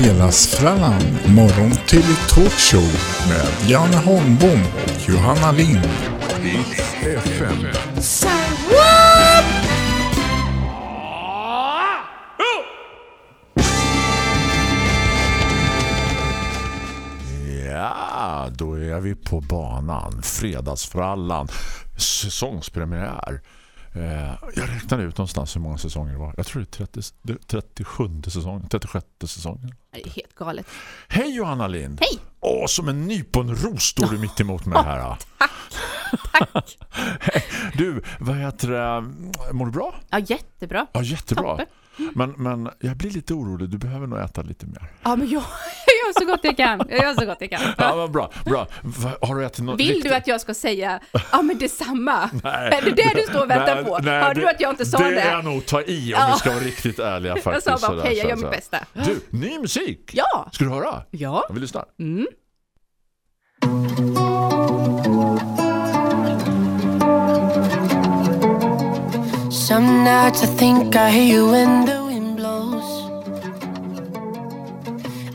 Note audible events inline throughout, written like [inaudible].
Fredagsfrallan, morgon till talkshow med Janne Holmbom och Johanna Lind. FM. Ja, då är vi på banan. Fredagsfrallan. Säsongspremiär. Eh, jag räknade ut någonstans hur många säsonger det var. Jag tror det är 30, det är 37 säsongen, 36 säsongen. Det är helt galet. Hej Johanna Lind! Hej! Åh, som en nyponros står du mitt emot mig här. [laughs] Tack! Tack! [laughs] Du, vad heter det? Mår du bra? Ja, jättebra. Ja, jättebra. Toppen. Men, men jag blir lite orolig. Du behöver nog äta lite mer. Ja, men jag gör så gott jag kan. Jag gör så gott jag kan. Ja, vad bra. bra. Har du ätit något Vill riktigt- du att jag ska säga ja men detsamma? Nej. Är det det du står och väntar Nej, på? nej, Hörde du det- att jag inte sa det? det? är nog ta i om Ja. vi ska vara riktigt ärliga [laughs] Jag faktiskt. sa bara okej, jag gör mitt bästa. Du, ny musik! Ja! Ska du höra? Ja. Jag vill lyssna. Mm. Some nights I think I hear you when the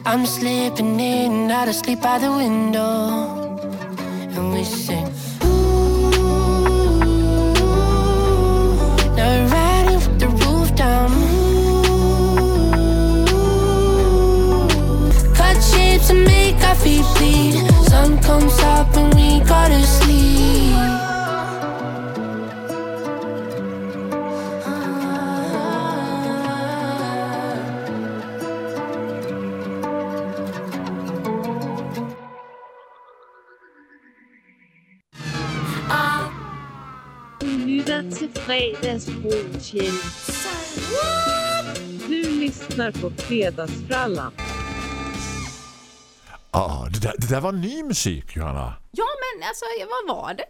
I'm slipping in and out of sleep by the window. And we sing. Fredagsfrutjen. Du lyssnar på Fredagsfrallan. Ah, det, där, det där var ny musik, Johanna. Ja men alltså, vad var det?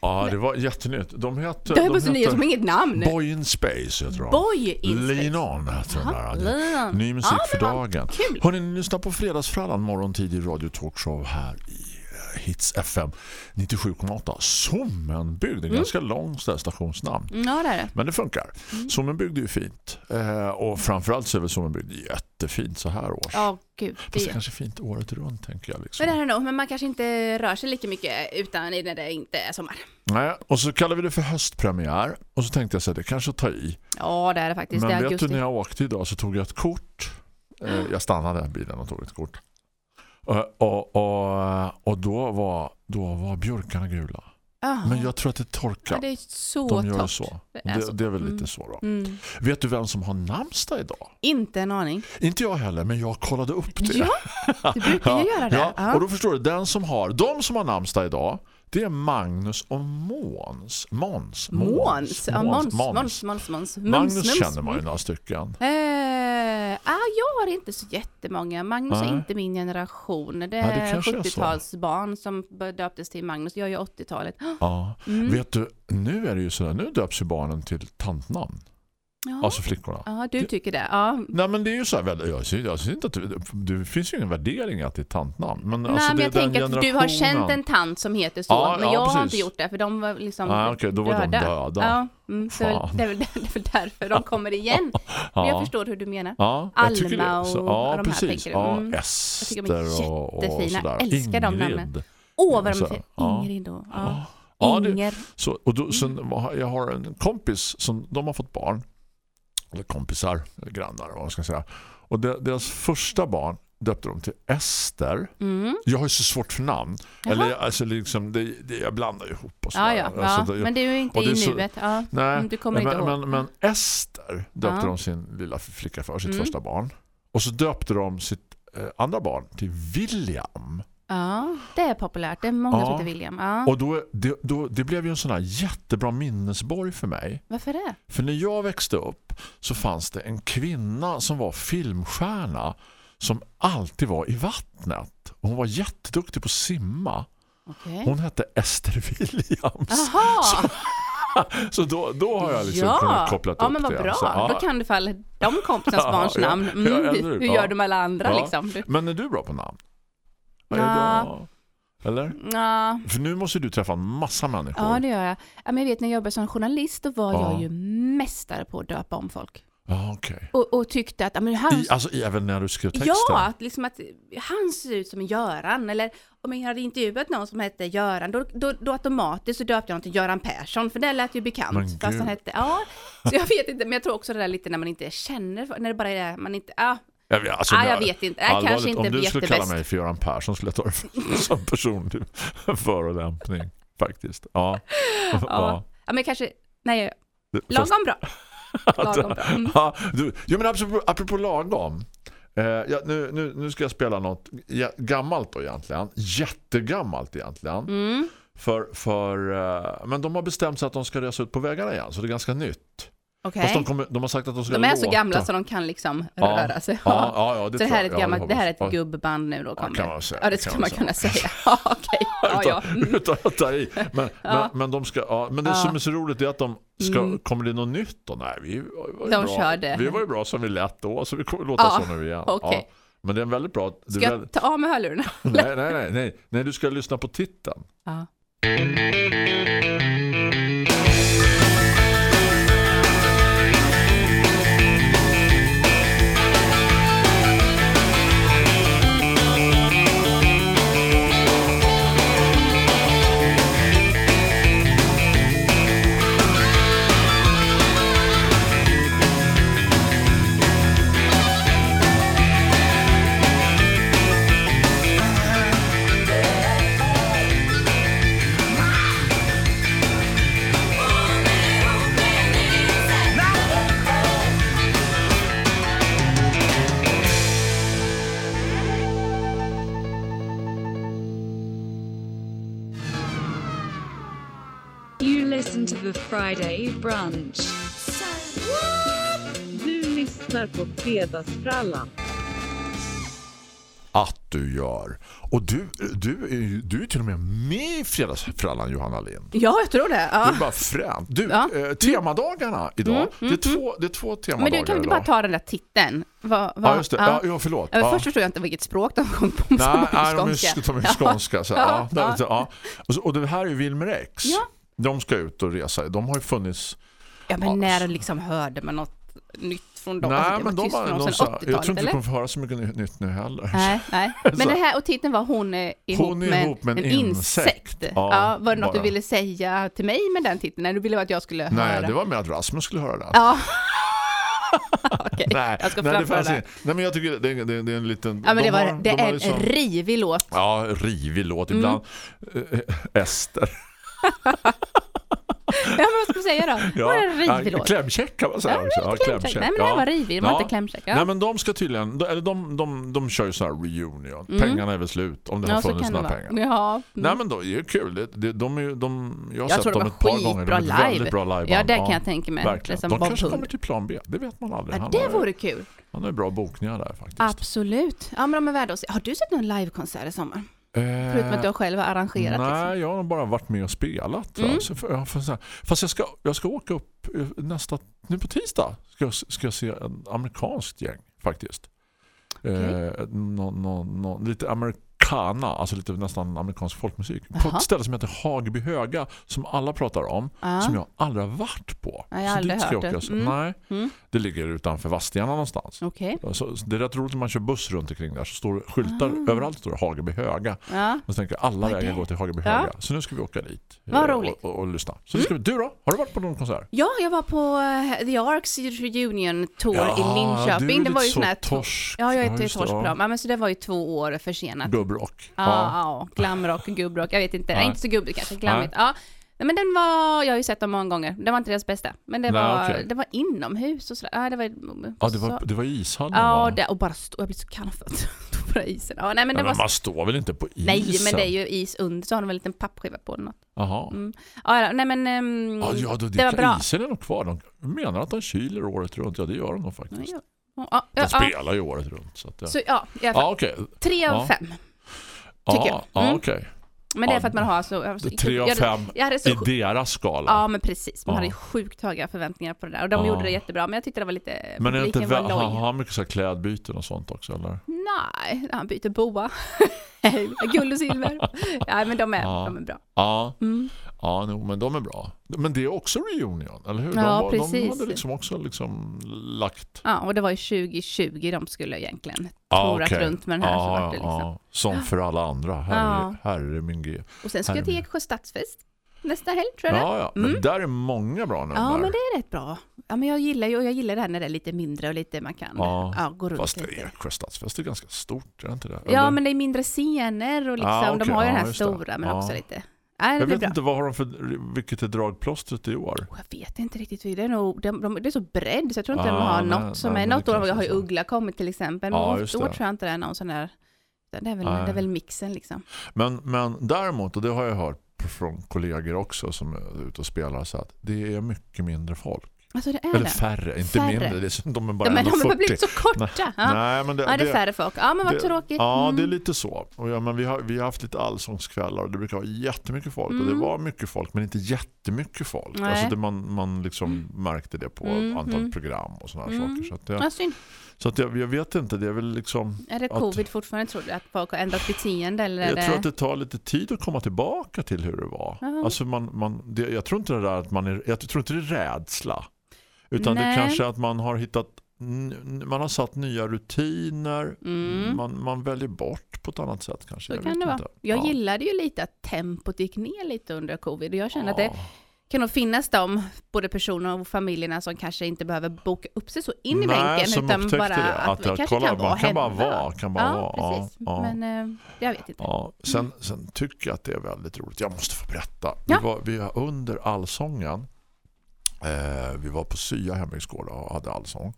Ja, det var jättenytt. De heter... Det är bara de så nya som inget namn. Boy in Space, jag tror Boy in Space. Lean On heter den Jaha, där. Ny musik Ja, för var dagen. kul. Hörrni, ni lyssnar på Fredagsfrallan morgontid i Radio Talkshow här i Hits FM 97,8. Sommenbygd, Mm. en ganska lång sådär stationsnamn. Ja det är det. Men det funkar. Mm. Sommenbygd är ju fint. Eh, och framförallt så är väl Sommenbygd jättefint så här års. Ja gud. Fast Det det är kanske fint året runt tänker jag. Liksom. men det nog, men man kanske inte rör sig lika mycket utan när det inte är sommar. Nej, och så kallar vi det för höstpremiär. Och så tänkte jag så här, det kanske ta i. Ja det är det faktiskt. det Men är vet du, augusti. när jag åkte idag så tog jag ett kort. Eh, Jag stannade bilen och tog ett kort. Eh, Och, och, och då, var, då var björkarna gula. Jaha. Men jag tror att det torkar. ja, det är så De gör torrt. så. Det är Det, så. det är väl Mm. lite så då. Mm. Vet du vem som har namnsdag idag? Inte en aning. Inte jag heller, men jag kollade upp det. Ja, du brukar ju göra det. Ja, Ja. och då förstår du, den som har, de som har namnsdag idag, det är Magnus och Måns. Måns. Måns. Ja, Måns. Måns. Måns. Måns. Mums, Magnus mums. känner man ju några stycken. Eh, har inte så jättemånga. Magnus Nej. är inte min generation. Det är är så. 70-talsbarn som döptes till Magnus. Jag är ju 80-talet. Ja. Mm. Vet du, nu är det ju så där, nu döps ju barnen till tantnamn. Ja. Alltså flickorna. ja, du tycker det. Ja. Nej men det är ju så här, jag ser, jag inte att det, det finns ju ingen värdering att det är tantnamn. Men, Nej, alltså, men jag tänker att du har känt en tant som heter så, Ja, men ja, jag har precis. inte gjort det, för de var liksom Ah, okej, då var de döda. Ja, mm, så det är, väl, därför de kommer igen. [laughs] Men jag förstår hur du menar. Ja, jag. Alma Så, och ja, de här precis. tänker du. Ja, Mm. Ester tycker de är och, och jättefina. sådär. Älskar de Ingrid. namnen. Åh, vad de Så, är fina. ja. Ingrid och... Ja. Det- Inger. Så, och då, sen, har- jag har en kompis som de har fått barn. Eller kompisar, eller grannar vad man ska säga. Och de, deras första barn döpte de till Ester. Mm. Jag har ju så svårt för namn. Jaha. Eller alltså liksom, det, det, jag blandar ihop och sådär. ja, ja. Alltså, det- men det är ju inte i så- nuet. Ja. Nej, Mm, du kommer men, inte ihåg. men, men Ester döpte Ja. de sin lilla flicka för, sitt Mm. första barn. Och så döpte de sitt eh, andra barn till William. Ja, det är populärt. Det är många Ja. som heter William. Ja. Och då, det, då, det blev ju en sån här jättebra minnesborg för mig. Varför det? För när jag växte upp så fanns det en kvinna som var filmstjärna som alltid var i vattnet. Hon var jätteduktig på att simma. Okej. Hon hette Ester Williams. Jaha! [laughs] Så då, då har jag liksom kunnat koppla ja, upp men vad det. bra. Så, ja. Då kan du falla de kompisarnas [laughs] Ja, barns ja. namn. Mm, Ja, hur Ja. gör de alla andra Ja. liksom? Men är du bra på namn? Är Ja. bra? Eller? ja. För nu måste du träffa en massa människor. ja, det gör jag. Ja, men jag vet när jag jobbade som journalist då var Ja. jag ju mästare på att döpa om folk. Ja, okej. och, och tyckte att men han, I, alltså även när du skrev texten? ja, att, liksom att han ser ut som en Göran. Eller om jag hade intervjuat någon som hette Göran, då, då, då automatiskt så döpte jag honom till Göran Persson, för det lät ju bekant. Men fast han hette, ja. Så jag vet inte, men jag tror också det där lite när man inte känner, när det bara är man inte, ja. Jag alltså, Ah, jag vet inte. Jag kanske inte Om du skulle kalla mig för Göran Persson skulle jag ta det [laughs] som personlig [laughs] förolämpning faktiskt. Ja. [laughs] Ja, ja men kanske, nej, lagom bra. Lagom bra. Mm. Ja, du, ja, men apropå, apropå lagom. Eh, ja, nu, nu, nu ska jag spela något ja, gammalt då egentligen. Jättegammalt egentligen. Mm. För, för, eh, men de har bestämt sig att de ska resa ut på vägarna igen. Så det är ganska nytt. Okej. Fast de, kommer, de har sagt att de ska De är så låta. gamla så de kan liksom Ja. röra sig. Ja, ja, ja, det så det här är jag. ett, Ja, gammalt, det här är ett jag. gubband nu då kommer. kan man säga, Ja, det skulle man kunna säga. [laughs] Ja, okej. [laughs] Ja, ja. utan, Mm. utan att ta i. Men, Ja. men, men de ska, ja, men det Ja. som är så roligt är att de ska, Mm. kommer det något nytt då? Nej, vi var ju De bra. körde. Vi var ju bra som vi lät då, så vi kommer låta Ja, så nu igen. Ja. Men det är en väldigt bra... Ska är väldigt, jag ta av mig hörlurarna? [laughs] nej, nej, nej, nej, nej, du ska lyssna på titeln. Ja. The Friday brunch. Du lyssnar på Fredagsfrallan. Att du gör. Och du, du, du är till och med med i Fredagsfrallan, Johanna Lind. ja, jag tror det. Det Ja. är bara fränt. Du, Ja. eh, temadagarna idag. Mm, det, är två, det är två temadagar Men du kan inte bara ta den där titeln. Va, va, Ja, just det. Ja, ja förlåt. Ja. Först förstår jag inte vilket språk de sjöng på. Nej, de är, de är skånska. Så, ja, Ja, ja, ja. ja. Och, så, och det här är ju Wilmer X. Ja. De ska ut och resa. De har ju funnits... Ja, men Ja. när liksom hörde man något nytt från dem? Alltså, nej, det men var de, de, sedan sa- jag tror 80-talet, inte vi kommer få höra så mycket ny- nytt nu heller. Nej, nej. [laughs] Men Så. det här, och titeln var hon är ihop, Hon är med, ihop med en en insekt. insekt. Ja, Ja, var det något bara. du ville säga till mig med den titeln? Nej, du ville att jag skulle Nej, höra. det var med att Rasmus skulle höra det. Ja. [laughs] Okej, Nej, jag ska nej, det fanns det. Nej, men jag tycker det, det, det, det är en liten... Ja, men det, de var, har- det de är liksom- en rivig låt. Ja, rivig låt. Mm. Ibland eh, Ester. Ja, men vad ska man säga då? Det var en rivig ja, låt. Klämcheck kan man säga Ja, också. lite klämcheck. Nej, men den var rivig. Den var inte klämcheck. Ja. Nej, men de ska tydligen... Eller de, de, de kör ju så här reunion. Mm. Pengarna är väl slut om det har Ja, funnits det några pengar. Ja, mm. Nej, men då är det kul. Det, det, de är, de, jag har Jag sett de dem ett par gånger. De är live. väldigt bra live. Ja, det kan jag tänka mig. Verkligen. Det är som De kanske Hund. kommer till plan B. Det vet man aldrig. ja, det vore kul. Han har ju bra bokningar där faktiskt. Absolut. Ja, men de är värda att se. Har du sett någon livekonsert i sommar? Eh, Förutom att du själv har arrangerat. Nej, Liksom. jag har bara varit med och spelat. Mm. Så för, jag får säga- fast jag ska, jag ska åka upp eh, nästa, nu på tisdag ska jag, ska jag se en amerikanskt gäng faktiskt. Eh, nå, nå, nå, lite americana, alltså lite nästan amerikansk folkmusik. På Jaha. ett ställe som heter Hageby Höga som alla pratar om, Ja. som jag aldrig har varit på. Jag har Så aldrig hört det. Så- Mm. Nej, Mm. det ligger utanför Vadstena någonstans. Okej. Så, det är rätt roligt när man kör buss runt omkring där så står skyltar Ah. överallt står det Hageby Höga. Ja. Och så tänker jag, alla Vad vägar går till Hageby Ja. Höga. Så nu ska vi åka dit. Vad eh, roligt. Och, och, och lyssna. Så det ska vi, du då? Har du varit på någon konsert? ja, jag var på eh, The Arcs Reunion Tour i du Linköping. är Det var ju så torsk. Ja, jag är torsk på ja. Ja, men så det var ju två år försenat. Gubbrock. Ja, ja. glamrock, gubbrock, jag vet inte. Nej. Inte så gubbigt kanske, glammigt. Ja. Nej, men den var, jag har ju sett dem många gånger. Det var inte deras bästa. Men det Nej, var, okej. det var inomhus och sådär. Ja, det var, Ja, det var, så, det var ishallen ja va? det, och bara stå, jag blir så kall för att [laughs] stå på den isen. Ja, nej, men Nej, det men var, man står väl inte på isen? nej, men det är ju is under, så har de väl en liten pappskiva på den. något. Jaha. Mm. Ja, ja, nej men... ehm, Ja, ja, det, det var bra. Isen är nog kvar. De menar att de kyler året runt. Ja, det gör de nog faktiskt. Ja, ja, De ja, ja. spelar ju året runt. Så att, ja. Så ja, i alla fall. Ja, okej. Tre av Ja. Fem. Ja, jag. ja, Mm. okej. Men det är för att man har så... Det är Tre av fem i deras skala. Ja, men precis. Man Ja. hade ju sjukt höga förväntningar på det där. Och de Ja. gjorde det jättebra, men jag tyckte det var lite... Men är inte, var loj. har mycket så klädbyten och sånt också? Eller? Nej, han byter boa. [laughs] [laughs] Guld och silver. Ja, men de är, Ja. de är bra. Ja, Mm. ja no, men de är bra. Men det är också reunion, eller hur? De, Ja, var- de precis. hade liksom också liksom lagt... Ja, och det var ju 2020 de skulle egentligen torat okej. runt med den här. så Ja, vart det liksom. ja, som för alla andra. Herre, Ja. herre min G. Och sen ska jag till. Eksjö stadsfest nästa helg tror jag det. Ja, ja. Men Mm. där är många bra nummer. Ja, men det är rätt bra. Ja, men jag gillar ju jag gillar det här när det är lite mindre och lite man kan Ja, ja, gå runt Fast lite. Eksjö stadsfest är ganska stort, är det inte det? Ja, men det är mindre scener och liksom, Ah, de okej. har ju den Ja, här just det. stora men Ja. också lite... Det Jag vet bra. inte, vad har de för, vilket är dragplåstret i år? Oh, Jag vet inte riktigt, det är, nog, de, de, det är så bredd så jag tror inte Ah, de har nej, något som nej, är, något år har ju. Uggla kommit till exempel, men Ja, ja, då det. tror jag inte det är någon sån där, det är väl, det är väl mixen liksom. Men, men däremot, och det har jag hört från kollegor också som är ute och spelar så att det är mycket mindre folk. Alltså det är Eller det. färre, inte Färre. mindre. Det är, de är bara men de 1,40. har blivit så korta. Ja. Nej, men det, ja, det är färre folk. Ja, men vad det- tråkigt. Ja, Mm. det är lite så. Och ja, men vi, har, vi har haft lite allsångskvällar och det brukar vara jättemycket folk. Och det Mm. var mycket folk, men inte jättemycket folk. Nej. Alltså det, man, man liksom märkte det på Mm, antal mm. program och sådana Mm. saker. Så, att det, Ja, synd. Så att jag, jag vet inte, det är väl liksom... Är det Att- covid fortfarande tror du? Att folk har ändrat beteende eller Jag det... tror att det tar lite tid att komma tillbaka till hur det var. Alltså man, man, det, jag tror inte det där att man är, jag tror inte det är rädsla. Utan det Nej. kanske är att man har hittat man har satt nya rutiner. Mm. Man, man väljer bort på ett annat sätt kanske. Så jag kan det vara. Jag Ja. gillade ju lite att tempot gick ner lite under covid och jag att Ja. det kan nog finnas de, både personer och familjerna som kanske inte behöver boka upp sig så in i Nej, bänken som utan bara det. att, Att kanske kolla, kan man kan bara vara, kan bara ja, vara. Precis. ja. Men eh, jag vet inte. Ja, sen, sen tycker jag att det är väldigt roligt. Jag måste få berätta. Vi, Ja. var, vi var under allsången. Eh, vi var på Sya hembygdsgård och hade allsång.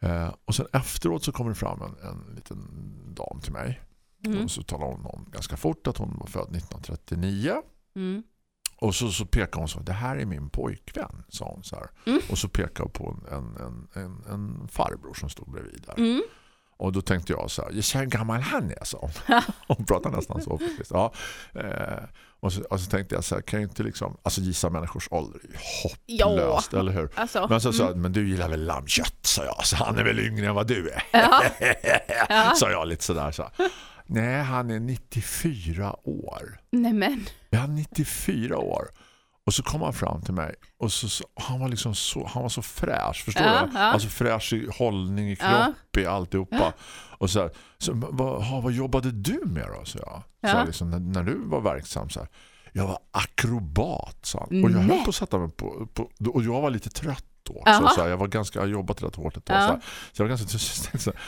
Eh, och sen efteråt så kommer det fram en, en liten dam till mig. Mm. Och så talar hon om ganska fort att hon var född 1939. Mm. Och så, så pekar hon så, det här är min pojkvän, sa hon så här. Mm. Och så pekar hon på en, en, en, en farbror som stod bredvid där. Mm. Och då tänkte jag så här, jag hur gammal han är, sa hon. [laughs] hon pratar nästan så faktiskt. Ja. Eh, och, så, och så tänkte jag så här, kan jag inte liksom, alltså gissa människors ålder är hopplöst, eller hur? Alltså, Men så sa mm. men du gillar väl lammkött, sa jag. Så han är väl yngre än vad du är. Ja. [laughs] Ja. sa jag lite sådär. Så. Nej, han är 94 år. Nej men. Jag är 94 år. Och så kom han fram till mig och så, så han var liksom så han var så fräsch, förstår Ja, du? ja. Alltså fräsch i hållning i kropp, Ja. i alltihopa. Och så här, så, vad, ha, vad jobbade du med då? Så jag. Så Ja. här, liksom, när, när du var verksam så här. Jag var akrobat, sa han. Och jag Nej. höll på att sätta mig på, på och jag var lite trött då. Så, Jaha. så här, jag var ganska jag har jobbat rätt hårt ett Ja. så, här. så jag var ganska så, tänkte så här,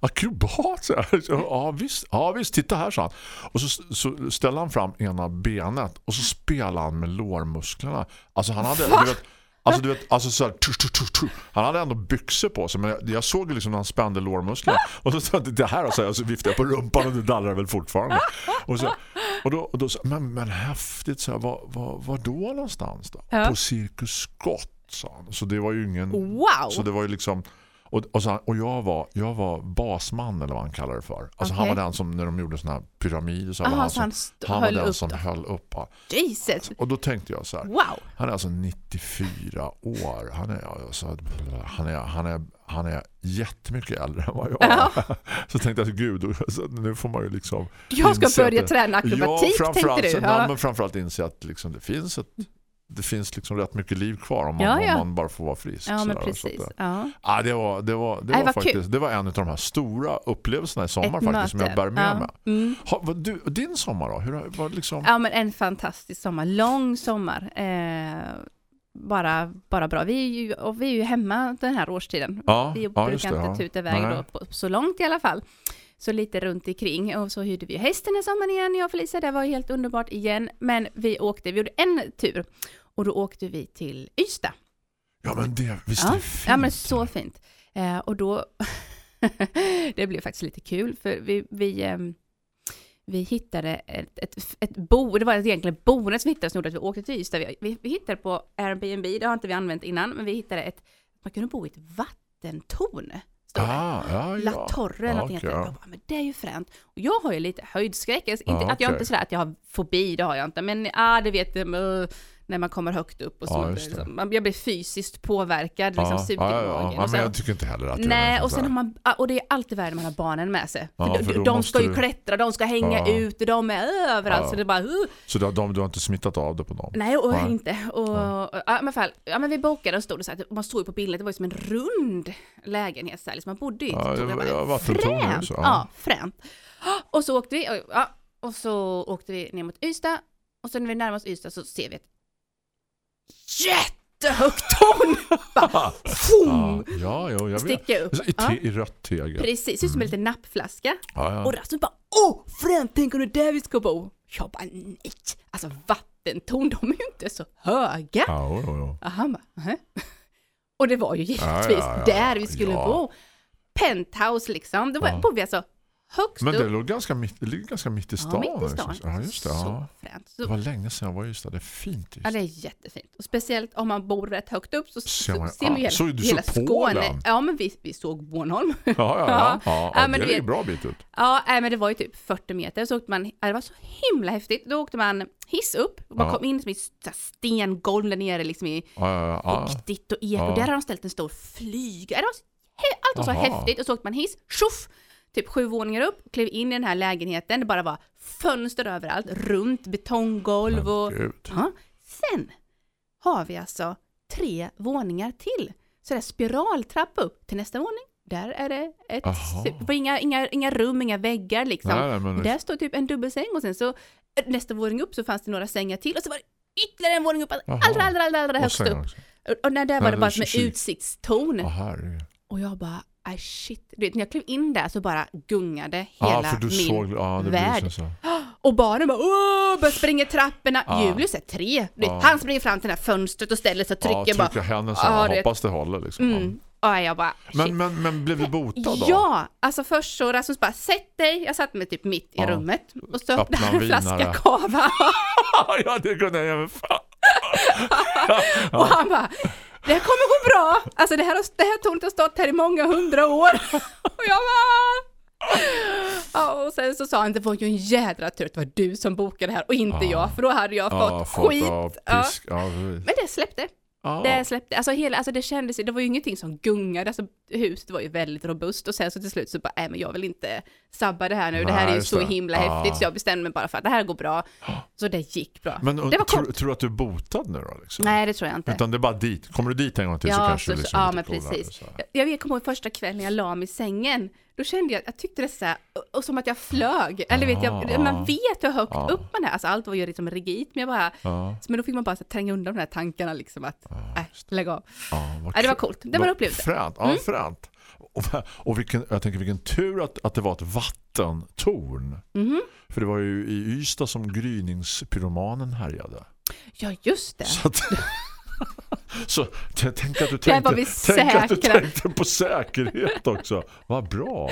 akrobat så här. Så, Ja visst, ja visst, titta här sa han. Och så, så ställde han fram ena benet och så spelade han med lårmusklerna. Alltså han hade du vet, Alltså du vet, alltså så här, tu, tu, tu, han hade ändå byxor på sig men jag, jag såg liksom när han spände lårmusklerna och så sa det här och så, jag, så viftade jag på rumpan och det dallrar väl fortfarande. Och, så, och då, och då sa men, men häftigt så här, var, var, var då någonstans då? Ja. På Cirkus Scott sa han. Så det var ju ingen Wow! så det var ju liksom och, och, så, och jag var jag var basman eller vad han kallar det för. Alltså han Okej. var den som när de gjorde såna här pyramider så var Aha, han, så som, han han var den som då. höll upp. Ja. Jesus! Och då tänkte jag så här. Wow! Han är alltså 94 år. Han är alltså, han är han är han är jättemycket äldre än vad jag är. [laughs] Så tänkte jag gud alltså, nu får man ju liksom Jag ska att börja träna akrobatik ja, tänkte du. Ja. men framförallt inse att liksom, det finns ett det finns liksom rätt mycket liv kvar om man, Ja, ja. om man bara får vara frisk. Ja, men precis. att, Ja. Det var, det var, det Nej, var faktiskt kul. det var en av de här stora upplevelserna i sommar Ett faktiskt som jag möte. bär med Ja. mig. Mm. Ha, du, din sommar då? Hur var liksom Ja, men en fantastisk sommar. Lång sommar. Eh, bara, bara bra. Vi är, ju, och vi är ju hemma den här årstiden. Ja, vi brukar det, inte ja. tuta iväg då, på, så långt i alla fall. Så lite runt omkring. Och så hyrde vi hästen den sommaren igen, jag och Felicia. Det var helt underbart igen. Men vi åkte, vi gjorde en tur. Och då åkte vi till Ystad. Ja, men det, visst Ja, är det fint. Ja, men så fint. Eh, och då, [laughs] det blev faktiskt lite kul, för vi, vi, ehm, vi hittade ett, ett, ett bo, det var egentligen boendet som hittade som gjorde att vi åkte till Ystad. Vi, vi, vi hittade på Airbnb, det har inte vi använt innan, men vi hittade ett, man kunde bo i ett vattentorn. Det. Ah, ja, La ja. Torre eller okej, Jag ja. bara, men det är ju fränt. Och jag har ju lite höjdskräck. Alltså, Inte, att jag inte sådär att jag har fobi, det har jag inte. Men ja, det vet jag. När man kommer högt upp och Ja, så. det. liksom, jag blir fysiskt påverkad, liksom ja, ja, i ja, ja, och men jag tycker inte heller att Nej, är och sen har man, ah, och det är alltid värre när man har barnen med sig. Ja, för för de, ska ju du- klättra, de ska hänga Ja. ut, de är överallt. Ja. Så det är bara, uh. Så du, de, du har inte smittat av det på dem? Nej, och Nej. inte. Och, ja. men fall, ja, men vi bokade och stod det så här, man såg ju på bilden, det var ju som en rund lägenhet så här, liksom, man bodde i. Ja, jag bara, ja, vattentorn fränt! Ja. ja. fränt. Och så åkte vi, och, ja, och så åkte vi ner mot Ystad, och sen när vi närmar oss Ystad så ser vi ett jättehögt torn! [laughs] Bara, Ja, fum, ja, ja, jag sticka upp. I, Ja. te, I rött tegel. Precis, ser ut som en liten nappflaska. Ja, ja. Och Rasmus bara åh fränt, tänk om det är där vi ska bo. Jag bara nej, alltså vattentorn de är ju inte så höga. Ja, jo, jo. Och han bara "Nähä?" Och det var ju givetvis Ja, ja, ja, där vi skulle ja. bo. Penthouse liksom, det var, Ja. bodde vi alltså högst Men det låg ganska mitt, det ganska mitt i stan. ja, mitt i stan. Ja, just det. Så Ja. fränt. Det Så, var länge sedan jag var i Ystad. Det är fint i ja, det är jättefint. Och speciellt om man bor rätt högt upp så, så man- ser man ja, hela, såg du hela så Skåne. Polen? Ja, men vi, vi såg Bornholm. Ja, ja, ja. [laughs] Ja. ja, men det är vet- bra bit ut. Ja, men det var ju typ 40 meter, så åkte man, det var så himla häftigt. Då åkte man hiss upp, man Ja. kom in som i så stengolv där nere liksom i fuktigt och eko. Ja. Där har de ställt en stor flyg. Det så, allt var så häftigt och så åkte man hiss, tjoff! Typ sju våningar upp, klev in i den här lägenheten, det bara var fönster överallt, runt betonggolv och... Ja. Sen har vi alltså tre våningar till. Så det är spiraltrappa upp till nästa våning. Där är det ett, det inga, inga, inga rum, inga väggar liksom. Nej, men- Där står typ en dubbelsäng och sen så eh, nästa våning upp så fanns det några sängar till och så var det ytterligare en våning upp, allra, allra, allra, allra högst upp. Och- när där var det bara som en utsiktstorn. Och jag bara, aj shit. Du vet, när jag klev in där så bara gungade Ja, hela du min såg, ja, det värld. så. Och barnen bara åh, börjar springa i trapporna. Ja. Julius är tre. Du vet, Ja. Han springer fram till det här fönstret och ställer sig och trycker Ja, bara. trycka henne så. Ja, Ja, det- hoppas det håller liksom. Mm. Och jag bara, shit. Men, men, men blev du botad då? Ja, alltså först så Rasmus bara, sätt dig. Jag satt mig typ mitt i Ja. rummet och så Öppna öppnade han en flaska cava. [laughs] ja, det kunde jag även fan. [laughs] Och han bara, det här kommer gå bra. Alltså det här, det här tornet har stått här i många hundra år. [laughs] Och jag bara... Ja, och sen så sa han, det var ju en jädra tur att det var du som bokade det här och inte Ja. jag, för då hade jag Ja, fått fått skit. Ja. Ja. Men det släppte. Ja. Det släppte. Alltså, hela, alltså det kändes, det var ju ingenting som gungade, alltså huset var ju väldigt robust och sen så till slut så bara, nej men jag vill inte sabba det här nu, det här är ju så det. himla Ja. häftigt så jag bestämde mig bara för att det här går bra. [gasps] Så det gick bra. Men det var tror, coolt. tror du att du är botad nu då? Liksom? Nej det tror jag inte. Utan det är bara dit. Kommer du dit en gång till så Ja, kanske så, du liksom ja men precis. så. Jag, jag kommer ihåg första kvällen jag la mig i sängen. Då kände jag, jag tyckte det så här, och, och som att jag flög. Eller vet jag, Ah. man vet hur högt Ah. upp man är. Alltså allt var ju liksom rigitt, men jag bara, Ja, men då fick man bara så här, tränga undan de här tankarna liksom att, äh, lägg av. Ja, det var coolt. Det var en upplevelse. Fränt, ja Mm. fränt. Och, och vilken, jag tänker vilken tur att, att det var ett vattentorn. Mhm. För det var ju i Ystad som gryningspyromanen härjade. Ja, just det. Så, att, [laughs] [laughs] så tänk att du tänkte, tänk att du säkra. tänkte på säkerhet också. Vad bra.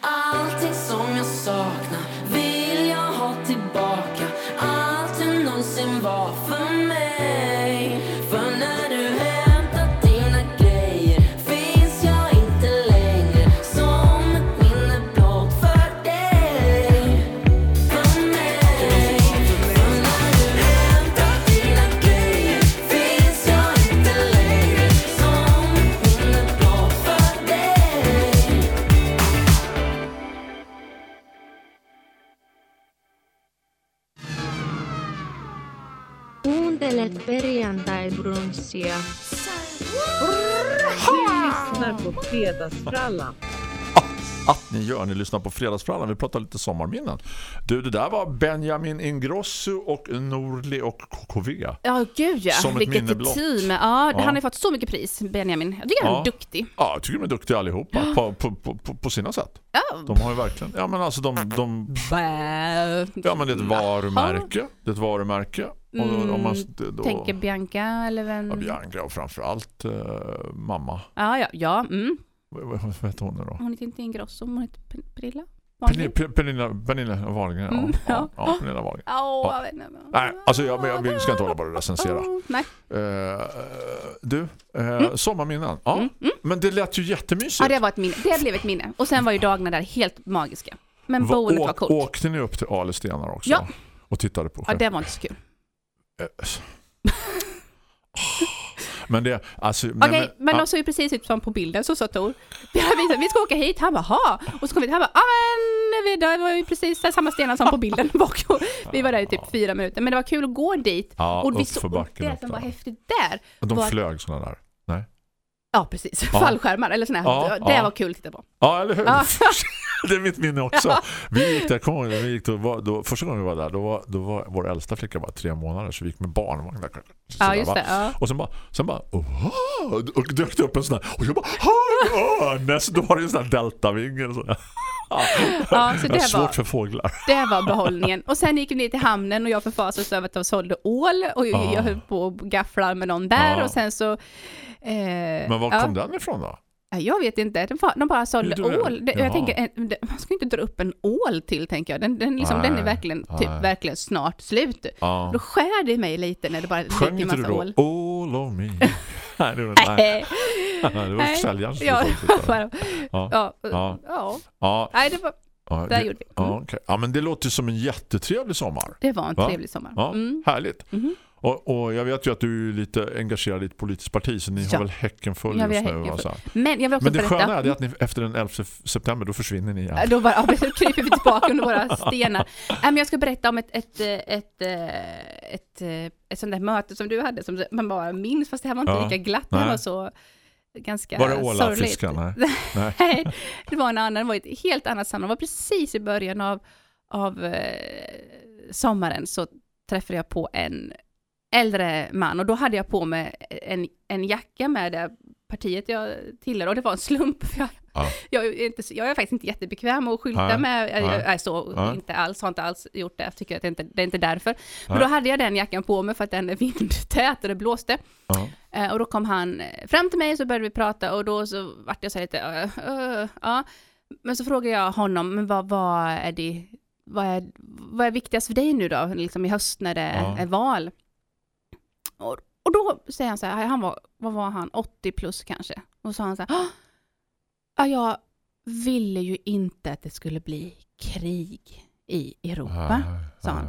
Allting som jag saknar vill jag ha tillbaka Allt du någonsin var Fredagsfrallan. Att ni gör, ni lyssnar på Fredagsfrallan. Vi pratar lite sommarminnen. Du, det där var Benjamin Ingrosso och Norli och KKV. Ja, gud ja. Som ett Vilket blott. team. Ja, Ja. han har ju fått så mycket pris, Benjamin. Jag tycker han är Ja. duktig. Ja, jag tycker de är duktiga allihopa på, på, på, på, på sina sätt. Ja. De har ju verkligen, ja men alltså de, de ja men det är ett varumärke. Det är ett varumärke. Och, om man, då, Mm, Tänker Bianca eller vem? ja, Bianca och framförallt eh, mamma. Ja, ja, ja. Mm. Vad, vad, heter hon nu då? Hon heter inte Ingrosso, hon heter Pernilla. Pernilla, Pe- Pernilla, Pernilla Wahlgren. Ja, Mm, ja. ja. ja, Pernilla Wahlgren. Ja. Nej, alltså jag, jag, vi ska inte hålla på och recensera. Nej. Eh, du, eh, sommarminnen. Ja, Mm, mm. men det lät ju jättemysigt. Ja, det var ett minne. Det blev ett minne. Och sen var ju dagarna där helt magiska. Men boendet var coolt. Åkte ni upp till Ale Stenar också? Ja. Och tittade på Ja, det var inte så kul. [laughs] Men det, alltså... Okej, men ja, de såg ju precis ut som på bilden, så sa Tor. Vi visat, vi ska åka hit, han bara ha. Och så kom vi dit, han bara, ja men det var ju precis samma stenar som på bilden. bak. [laughs] Och Vi var där i typ fyra minuter, men det var kul att gå dit. Ja, och vi såg, och det som var häftigt där, De var- flög sådana där. Nej. Ja precis, Ja. fallskärmar eller sådana här. Ja, det ja. var kul att titta på. Ja, eller hur? Ja. [laughs] det är mitt minne också. Vi gick där, kommer vi gick då, var, då, första gången vi var där, då var, då var vår äldsta flicka bara tre månader, så vi gick med barnvagn där. Ja, Sådär, just va? det. Ja. Och sen bara, sen bara och dök det upp en sån här, och jag bara, oh, näst, då var det en sån här deltavinge. och sådär. Ja, Ja, så jag [laughs] det svårt var- för fåglar. Det var behållningen. Och sen gick vi ner till hamnen och jag förfasades över att de sålde ål och Ja. jag höll på och gafflar med någon där Ja. och sen så... Eh, Men var ja. kom den ifrån då? Ja, Jag vet inte, de bara, de bara sålde ål. Jag tänker, en- det- man ska inte dra upp en ål till, tänker jag. Den, den, liksom, den är verkligen, typ, nej. verkligen snart slut. Ja. Då skär det mig lite när det bara Sjöng ligger inte du massa då? ål. All of me. nej, det var, nej. Det var som Ja, Ja. ja, Ja. ja. Ja, Nej, det var, ja, det, gjorde vi. ja, Mm. okej. ja, men det låter som en jättetrevlig sommar. Det var en Va? trevlig sommar. Ja, Mm. härligt. Mhm. Och, och jag vet ju att du är lite engagerad i ett politiskt parti så ni Ja. har väl häcken full Ja, just nu. och full. så. Men jag vill också Men det berätta. sköna är att ni efter den 11 september då försvinner ni igen. Då, bara, ja, kryper vi tillbaka under våra stenar. [laughs] Men jag ska berätta om ett, ett, eh, ett, eh, ett, ett, ett sånt där möte som du hade, som man bara minns, fast det här var inte Ja. lika glatt, det var så ganska Var det Åla sorgligt. fiskarna? [laughs] Nej. Nej, det var en annan, det var ett helt annat sammanhang. Det var precis i början av, av eh, sommaren så träffade jag på en äldre man och då hade jag på mig en, en jacka med det partiet jag tillhör och det var en slump. För jag, Ja. jag, är inte, jag är faktiskt inte jättebekväm att skylta Nej, med, jag, nej, jag, är så, nej. inte alls, har inte alls gjort det, jag tycker att det inte det är inte därför. Men Nej. då hade jag den jackan på mig för att den är vindtät och det blåste. Ja. Eh, och då kom han fram till mig och så började vi prata och då så vart jag så lite, uh, uh, ja. Men så frågade jag honom, men vad, vad är det, vad är, vad är viktigast för dig nu då, liksom i höst när det Ja. är val? Och, och då säger han så här, han var, vad var han, 80 plus kanske? Och så sa han så här, "Ah, ja, jag ville ju inte att det skulle bli krig i Europa. sa han.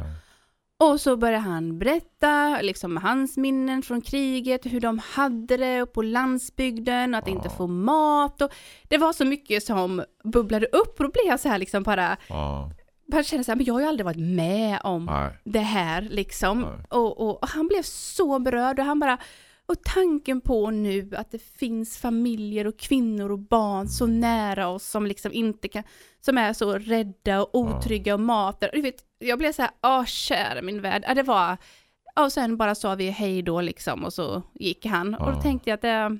Och så började han berätta liksom hans minnen från kriget, hur de hade det på landsbygden, och att inte Ja. få mat. Och det var så mycket som bubblade upp och då blev jag så här liksom bara, Ja. Bara kände så här, men jag har ju aldrig varit med om Nej. det här liksom. Och, och, och han blev så berörd och han bara, och tanken på nu att det finns familjer och kvinnor och barn så nära oss som liksom inte kan, som är så rädda och otrygga och matar. Du vet, jag blev så här, åh kära min värld. Ja, det var, och sen bara sa vi hej då liksom och så gick han. Och då tänkte jag att det,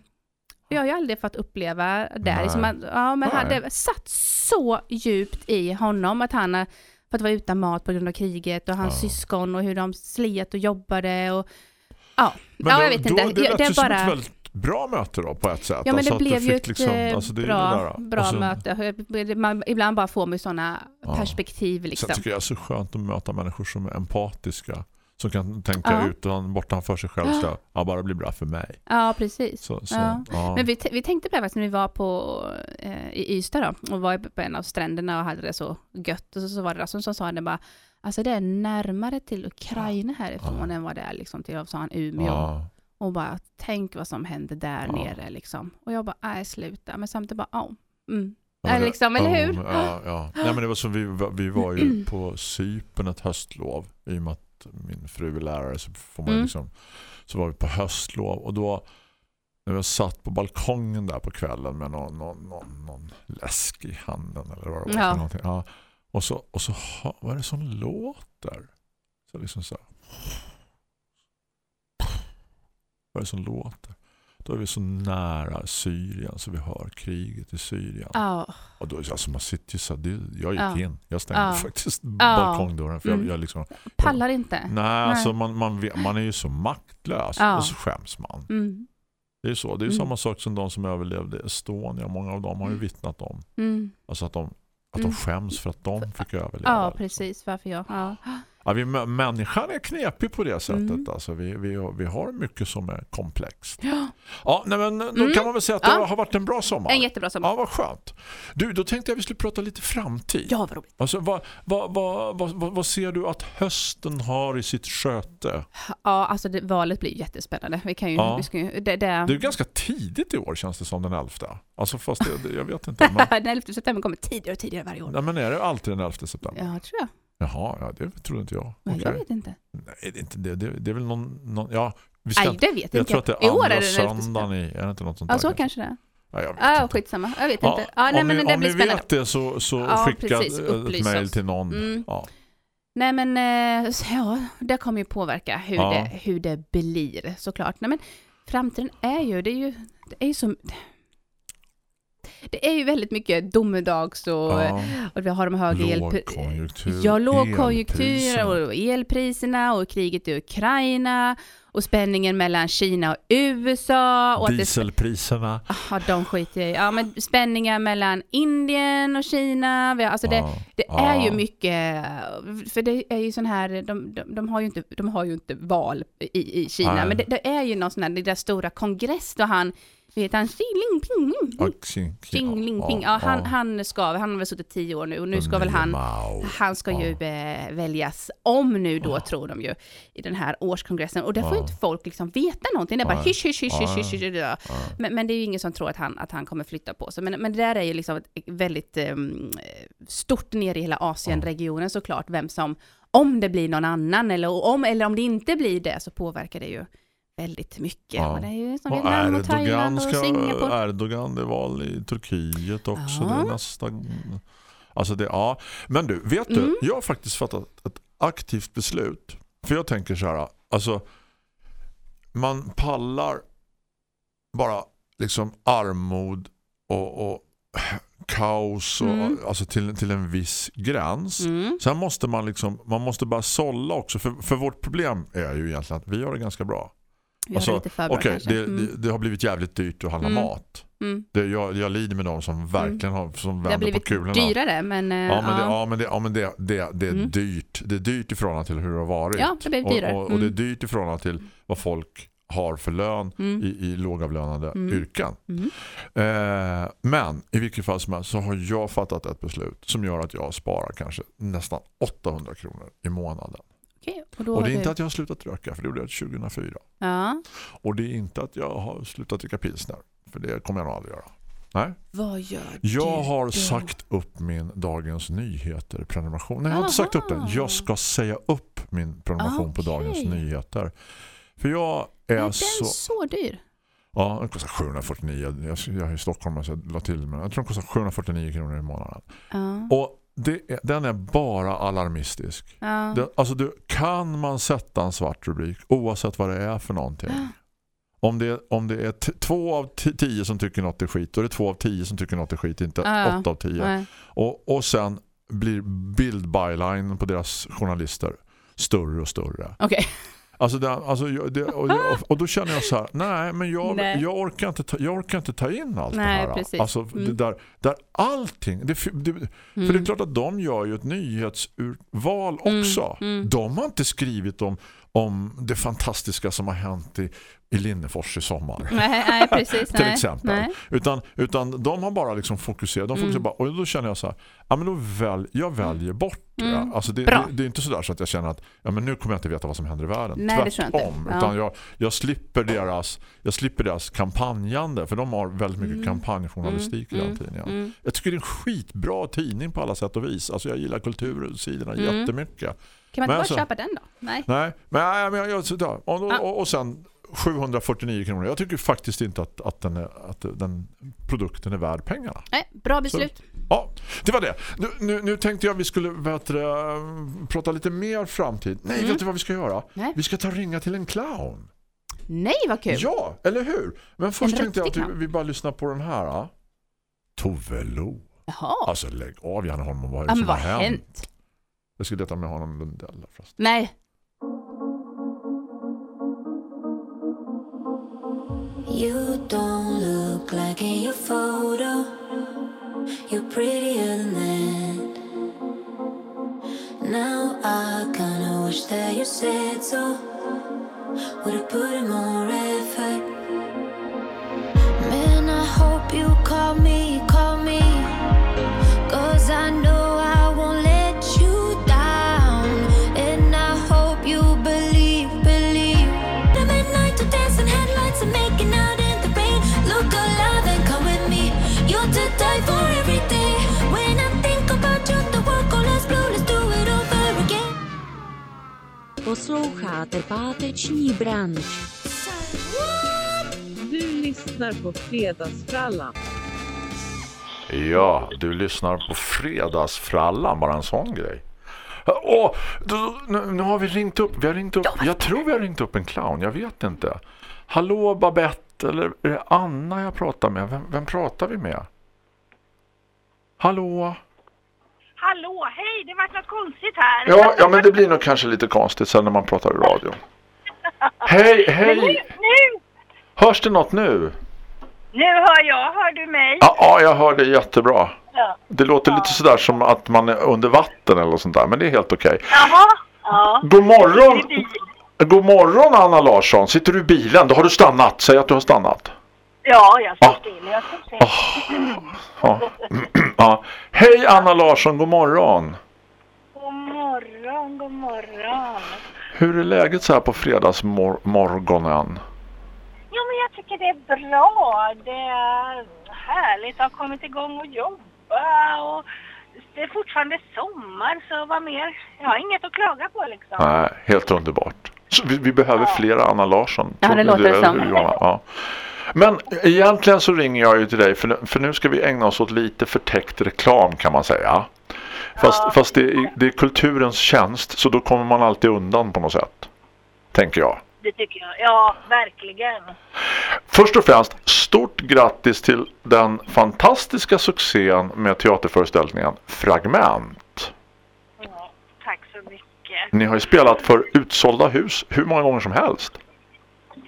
jag har ju aldrig fått uppleva det. Liksom att, ja, men han, det satt så djupt i honom att han har fått vara utan mat på grund av kriget och hans Ja. syskon och hur de slet och jobbade och ja, Men ja jag vet då, inte. Det det ju är bara- ett väldigt bra möte då på ett sätt. Ja men Alltså det att blev ju ett liksom- eh, alltså det ju bra, det bra så- möte. Man, ibland bara får man sådana Ja. perspektiv Sen liksom. tycker jag det är så skönt att möta människor som är empatiska. Som kan tänka Ja. utan bortanför sig själv. Ska ja, bara bli bra för mig. Ja, precis. Så, så, Ja. ja. Men vi, vi tänkte på det faktiskt när vi var på, eh, i Ystad då, och var på en av stränderna och hade det så gött. Och så, så var det Rasmus som sa det bara, alltså det är närmare till Ukraina härifrån Ja. än vad det är liksom till, sa han, Umeå. Och bara, tänk vad som hände där nere liksom. Och jag bara, nej sluta. Men samtidigt bara, ja. Mm. Ja, Eller det- liksom, eller hur? Ja, ja. Nej, men det var så vi, vi var ju [clears throat] på Cypern ett höstlov i och med att min fru är lärare så får man Mm. liksom så var vi på höstlov och då när vi satt på balkongen där på kvällen med någon, någon, någon, någon läsk i handen eller vad det var Ja. någonting. Ja. Och så, och så vad är det som låter? Så liksom så här. Vad är det som låter? Då är vi så nära Syrien så vi hör kriget i Syrien. Ja. Och då, alltså man sitter ju så det, jag gick Ja. in. Jag stängde Ja. faktiskt balkongdörren för Mm. jag, jag liksom, Pallar inte. nej, alltså man, man, man är ju så maktlös och så skäms man. Mm. Det är så, det är Mm. samma sak som de som överlevde Estonia. Många av dem har ju Mm. vittnat vittnat om. Mm. Alltså att de, att de Mm. skäms för att de fick överleva. Ja, liksom. precis. Varför jag? Ja. Ja, vi, mä- människan är knepig på det sättet. Mm. Alltså, vi, vi, har- vi har mycket som är komplext. Ja. Ja, nej, men då Mm. kan man väl säga att det Ja. har varit en bra sommar. En jättebra sommar. Ja, vad skönt. Du, då tänkte jag vi skulle prata lite framtid. Ja, vad roligt. Alltså, vad, vad, vad, vad, vad, ser du att hösten har i sitt sköte? Ja, alltså det, valet blir jättespännande. Vi kan ju... Ja. Vi ska ju det, det, Det är ganska tidigt i år känns det som den 11. Alltså fast det, jag vet inte. Men, [laughs] den 11 september kommer tidigare och tidigare varje år. nej, men är det alltid den 11 september? Ja, tror jag. Jaha, ja, det trodde inte jag. Men Okej. jag vet inte. Nej, det är inte det. Det, det är väl någon... någon ja, vi ska Nej, det vet jag inte tror att det I är andra är det den 11 söndagen september. i... Är det inte något sånt Ja, där så kanske? kanske det är. Ja, jag vet inte. skitsamma. Jag vet Ja, inte. Ja, nej, om men ni, det om blir ni spännande. vet det så, så Ja, skicka precis. ett Upplys mejl till någon. Mm. Ja. Nej men eh, ja, det kommer ju påverka hur, Ja. det, hur det blir såklart. Nej men framtiden är ju, det är ju, det är ju som det är ju väldigt mycket domedags och, Ja. och vi har de höga elpriserna. Ja, lågkonjunktur och elpriserna och kriget i Ukraina och spänningen mellan Kina och USA. Och Dieselpriserna. ja, de skiter jag i. Ja, men spänningar mellan Indien och Kina. Alltså det, Ja. det är ju mycket, för det är ju sån här, de, de, de, har, ju inte, de har ju inte val i, i Kina, Nej. men det, det är ju någon sån här, det där stora kongress då han, vet han, Xi Jinping, Ja, Xi- Xi Jinping, ja, han, han ska, han har väl suttit tio år nu och nu ska väl han, han ska ju väljas om nu då, tror de ju, i den här årskongressen. Och där får ju inte folk liksom veta någonting. Det är bara hysch, hysch, hysch, hysch. Men, men det är ju ingen som tror att han, att han kommer flytta på sig. Men, men det där är ju liksom ett väldigt ehm, stort ner i hela Asienregionen såklart, vem som, om det blir någon annan eller om, eller om det inte blir det, så påverkar det ju väldigt mycket. Ja. Och det är ju som Och Vietnam och Thailand och Singapore. Erdogan, det är val i Turkiet också. Ja. Det är nästa... Alltså det, ja. Men du, vet du, Mm. jag har faktiskt fattat ett aktivt beslut. För jag tänker så här, alltså man pallar bara liksom armod och, och kaos och, Mm. alltså till, till en viss gräns. Mm. Sen måste man liksom, man måste bara sålla också. För, för vårt problem är ju egentligen att vi har det ganska bra. Har Alltså, det Okej, kanske. det, Mm. det, det har blivit jävligt dyrt att handla Mm. mat. Mm. Det, jag, jag lider med dem som verkligen har, som Det har vänder på blivit kulorna. dyrare, men... eh, Ja men, det, ja, men, det, ja, men det, det, det är Mm. dyrt. Det är dyrt i förhållande till hur det har varit. Ja, det blir dyrare. Och, och, och det är Mm. dyrt i förhållande till vad folk har för lön Mm. i, i lågavlönade Mm. yrken. Mm. Eh, men i vilket fall som helst så har jag fattat ett beslut som gör att jag sparar kanske nästan 800 kronor i månaden. Okej, och Och det är inte du... att jag har slutat röka för det gjorde jag 2004. Ja. Och det är inte att jag har slutat dricka pilsner för det kommer jag nog aldrig göra. Nej. Vad gör Jag du har då? sagt upp min Dagens Nyheter prenumeration. Nej, jag har inte sagt upp den. Aha. Jag ska säga upp min prenumeration på Okej. Dagens Nyheter. För jag Är är den så... så dyr? Ja. Ja, den kostar 749. Jag, jag är i Stockholm så jag la till men jag tror den kostar 749 kronor i månaden. Och det den är bara alarmistisk. ja. Det, alltså du, kan man sätta en svart rubrik oavsett vad det är för någonting. Om det, om det är två av tio som tycker något är skit då är det två av tio som tycker något är skit, inte Ja. åtta av tio. Nej. Och, och sen blir bildbyline på deras journalister större och större. Okej. Alltså, det, alltså det, och, [laughs] och då känner jag så här, nej men jag, Nej. jag, orkar, inte ta, jag orkar inte ta in allt Nej, det här. precis. Alltså Mm. det där, där allting, det, det, för det är Mm. klart att de gör ju ett nyhetsurval Mm, också. mm. De har inte skrivit om, om det fantastiska som har hänt i, i Linnefors i sommar. Nej, nej, precis. [laughs] Till nej. exempel. Nej. Utan, utan de har bara liksom fokuserat. De fokuserar Mm. bara, och då känner jag så här, ja men då väl, jag väljer bort det. Mm. Alltså det, det, det är inte sådär så att jag känner att ja, men nu kommer jag inte veta vad som händer i världen. Nej, tror jag. Tvärtom. Ja. Utan jag, jag, slipper deras, jag slipper deras kampanjande. För de har väldigt mycket Mm. kampanjjournalistik i den Mm. tidningen. Mm. Jag tycker det är en skitbra tidning på alla sätt och vis. Alltså jag gillar kultursidorna Mm. jättemycket. Kan man inte bara alltså- köpa den då? Nej. Nej, men, men jag, jag, så och, och, och sen 749 kronor. Jag tycker faktiskt inte att, att, den, är, att den produkten är värd pengarna. Nej, bra beslut. Ja, det var det. Nu, nu, nu tänkte jag att vi skulle äh, prata lite mer framtid. Nej, Mm. vet du vad vi ska göra? Nej. Vi ska ta ringa till en clown. Nej, vad kul. Ja, eller hur? Men först En tänkte jag att vi, vi bara lyssnar på den här. Ja. Tove Lo. Jaha. Alltså lägg av Janne Holm. Vad är det som har hänt? hänt? Jag ska detta med honom Lundell förresten. Nej. You don't look like in your photo. You're prettier than that. Now I kinda wish that you said so. Would've put in more effort. Posloucháte páteční brunch. Du lyssnar på Fredagsfrallan. Ja, du lyssnar på Fredagsfrallan, bara en sån grej. Åh, då, nu, nu har vi ringt upp, vi har ringt upp, jag tror vi har ringt upp en clown, jag vet inte. Hallå Babette, eller är det Anna jag pratar med? Vem, vem pratar vi med? Hallå? Hallå, hej, det var något konstigt här. Ja, ja, men det blir nog kanske lite konstigt sen när man pratar i radio. [laughs] Hej, Nu, hej! nu, Hörs det något nu? nu hör jag, hör du mig? Ja, ja jag hör det jättebra. Ja. Det låter lite sådär som att man är under vatten eller sånt där, men det är helt okej. Jaha, ja. God morgon! God morgon Anna Larsson. Sitter du i bilen? Då har du stannat. Säg att du har stannat. Ja, jag Ja. står still, jag står still. Ja. [clears throat] ja. Hej Anna Larsson, god morgon. God morgon, god morgon. Hur är läget så här på fredagsmorgonen? Jo, men jag tycker det är bra. Det är härligt att ha kommit igång och jobba och det är fortfarande sommar så vad mer? Jag har inget att klaga på liksom. Nej, helt underbart. Så vi, vi behöver flera Anna Larsson. Ja, det låter det som. Ja. Men egentligen så ringer jag ju till dig för, för nu ska vi ägna oss åt lite förtäckt reklam kan man säga. Fast, fast det, är, det är kulturens tjänst så då kommer man alltid undan på något sätt. Tänker jag. Det tycker jag. Ja, verkligen. Först och främst, stort grattis till den fantastiska succén med teaterföreställningen Fragment. Ja, tack så mycket. Ni har ju spelat för utsålda hus hur många gånger som helst.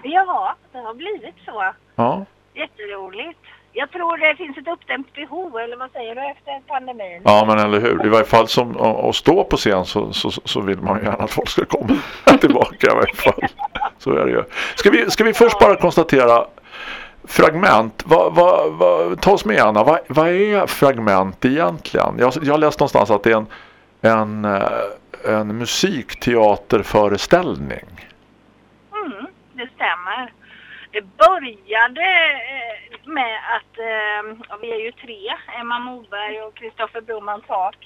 Ja, det har blivit så. Ja, Jätteroligt. Jag tror det finns ett uppdämt behov, eller vad säger du, efter pandemin? ja men eller hur. I varje fall som att stå på scen så, så, så vill man ju gärna att folk ska komma [laughs] tillbaka i varje fall. Så är det ju. Ska vi, ska vi först bara konstatera fragment. Vad, vad, vad, ta oss med Anna. Vad, vad är fragment egentligen? Jag, jag har läst någonstans att det är en, en, eh, en musikteaterföreställning. Det började eh, med att, eh, vi är ju tre, Emma Moberg och Kristoffer Broman Tak.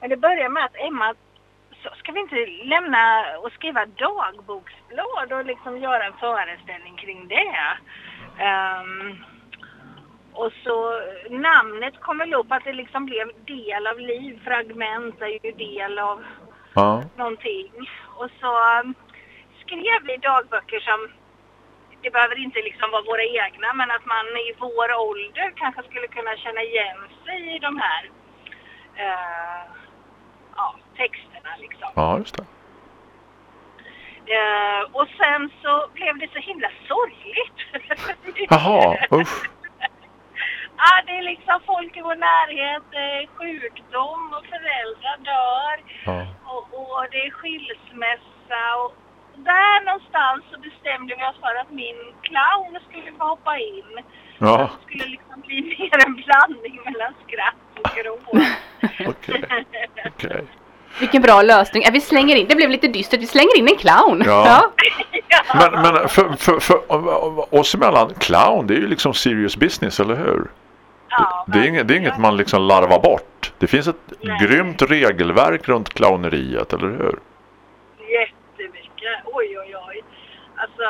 Men det började med att Emma, så ska vi inte lämna och skriva dagboksblad och liksom göra en föreställning kring det? Ehm, och så namnet kom väl upp att det liksom blev del av liv, fragment är ju del av Ja. någonting. Och så um, skrev vi dagböcker som, det behöver inte liksom vara våra egna, men att man i vår ålder kanske skulle kunna känna igen sig i de här eh, ja, texterna liksom. ja, just det. Eh, och sen så blev det så himla sorgligt. [laughs] Jaha, usch. Ja, det är liksom folk i vår närhet, sjukdom och föräldrar dör. Ja. Och, och det är skilsmässa och där någonstans så bestämde vi oss för att min clown skulle få hoppa in. Ja, Det skulle liksom bli mer en blandning mellan skratt och gråt. [laughs] okej. Okej. Vilken bra lösning. Ja, vi slänger in, det blev lite dystert, vi slänger in en clown. Ja. [laughs] Men, men för, för, för oss emellan, clown det är ju liksom serious business, eller hur? Ja, Det är, inget, det är inget man liksom larvar bort. Det finns ett Nej. grymt regelverk runt clowneriet, eller hur? Jättemycket. Oj, oj, oj. Alltså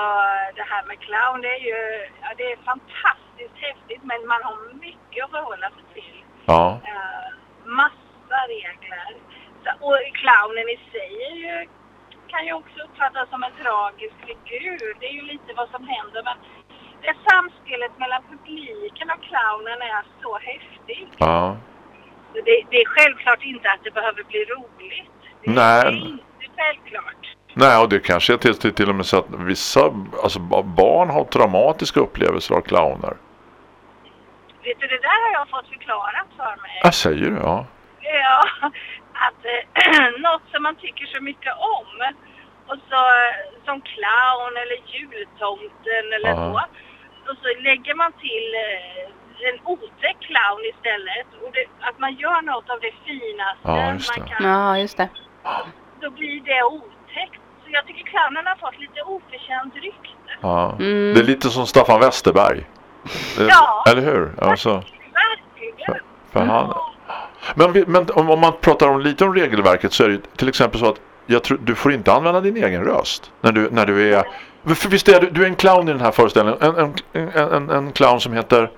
det här med clown det är ju ja, det är fantastiskt häftigt men man har mycket att förhålla sig till. Ja, Eh, massa regler. Så, och clownen i sig är ju, kan ju också uppfattas som en tragisk figur. Det är ju lite vad som händer men det samspelet mellan publiken och clownen är så häftigt. ja. Det, det är självklart inte att det behöver bli roligt. Det, Nej. det är inte självklart. Nej, och det kanske är till, till, till och med så att vissa alltså, ba- barn har traumatiska upplevelser av clowner. Vet du, det där har jag fått förklarat för mig. Jag säger det, ja. Ja, att eh, [clears throat] något som man tycker så mycket om Och så som clown eller jultomten eller Ja. så. Och så lägger man till eh, en otäck clown istället. Och det, att man gör något av det finaste Ja, just man det. kan. Ja, just det. Då blir det otäckt. Så jag tycker clownen har fått lite oförtjänt rykte. Ja. Mm. Det är lite som Staffan Westerberg. Det, Ja. Eller hur? Alltså, Verkligen. för han, men men om, om man pratar om, lite om regelverket så är det till exempel så att jag tror, du får inte använda din egen röst när du, när du är... För visst är du, du är en clown i den här föreställningen. En, en, en, en, en clown som heter...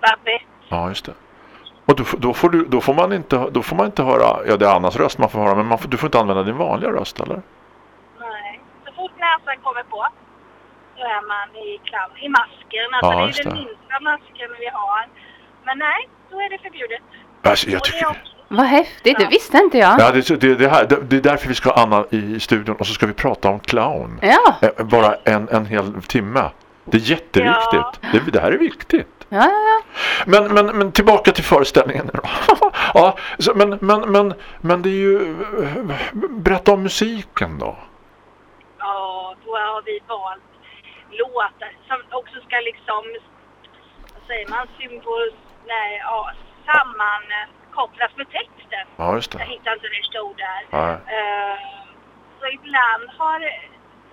Babette. Ja, just det. Och då, får- då, får du, då, får man inte, då får man inte höra... Ja, det är Annas röst man får höra. Men man får, du får inte använda din vanliga röst, eller? Näsan kommer på så är man i clown. I masken. Alltså Ja, det är den det. minsta masken vi har. Men nej, då är det förbjudet. Alltså, jag det tycker... Vad häftigt, det visste inte jag. Ja, det, det, det, här, det, det är därför vi ska ha Anna i studion och så ska vi prata om clown. Ja, Eh, Bara en, en hel timme. Det är jätteviktigt. Ja. Det, det här är viktigt. ja, ja. ja. Men, men, men tillbaka till föreställningen nu då. [laughs] ja, så, men, men, men, men det är ju... Berätta om musiken då. Ja, då har vi valt låtar som också ska liksom, vad säger man, symbol, nej, ja, sammankopplas med texten. Ja, just Jag det. hittar inte rätt ord där. Eh, så ibland har,